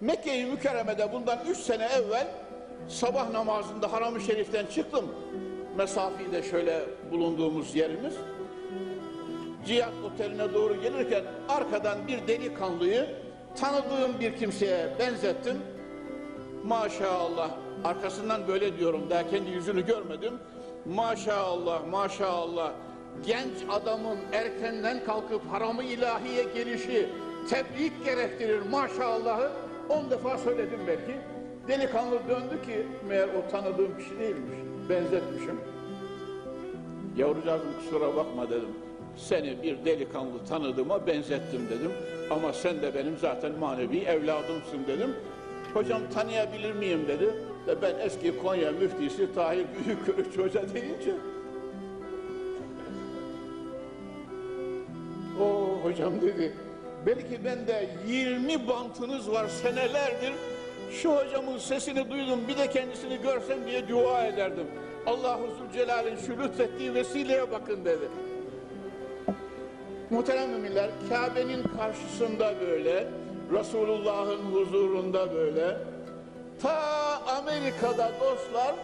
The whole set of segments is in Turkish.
Mekke-i Mükerreme'de bundan üç sene evvel sabah namazında Haram-ı Şerif'ten çıktım. Mesafeyi de şöyle bulunduğumuz yerimiz. Cihat Oteli'ne doğru gelirken arkadan bir delikanlıyı tanıdığım bir kimseye benzettim. Maşallah arkasından böyle diyorum daha kendi yüzünü görmedim. Maşallah maşallah genç adamın erkenden kalkıp haramı ilahiye gelişi tebrik gerektirir maşallahı on defa söyledim belki. Delikanlı döndü ki meğer o tanıdığım kişi değilmiş. Benzetmişim. Yavrucağızım kusura bakma dedim. Seni bir delikanlı tanıdığıma benzettim dedim. Ama sen de benim zaten manevi evladımsın dedim. Hocam tanıyabilir miyim dedi. Ve ben eski Konya müftisi Tahir Büyükkürük Hoca deyince o hocam dedi. Belki bende 20 bantınız var senelerdir. Şu hocamın sesini duydum bir de kendisini görsem diye dua ederdim. Allah-u Zülcelal'in şu lütfettiği vesileye bakın dedi. Muhterem müminler, Kabe'nin karşısında böyle, Resulullah'ın huzurunda böyle, ta Amerika'da dostlar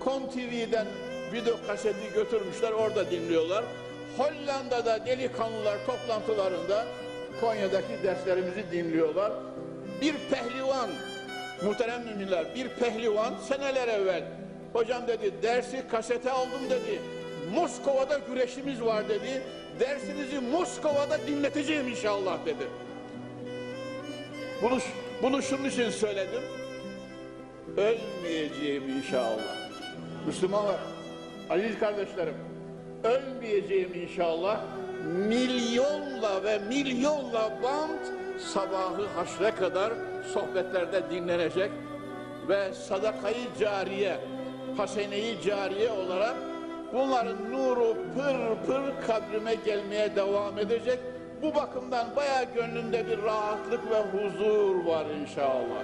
Kon TV'den video kaseti götürmüşler, orada dinliyorlar. Hollanda'da delikanlılar toplantılarında Konya'daki derslerimizi dinliyorlar. Bir pehlivan, muhterem müminler, bir pehlivan seneler evvel, hocam dedi dersi kasete aldım dedi, Moskova'da güreşimiz var dedi, dersinizi Moskova'da dinleteceğim inşallah dedi. Bunu, bunu şunun için söyledim, ölmeyeceğim inşallah. Müslümanlar, aziz kardeşlerim, ölmeyeceğim inşallah. Milyonla ve milyonla band sabahı haşre kadar sohbetlerde dinlenecek ve sadakayı cariye, haseneyi cariye olarak bunların nuru pır pır kabrime gelmeye devam edecek. Bu bakımdan bayağı gönlümde bir rahatlık ve huzur var inşallah.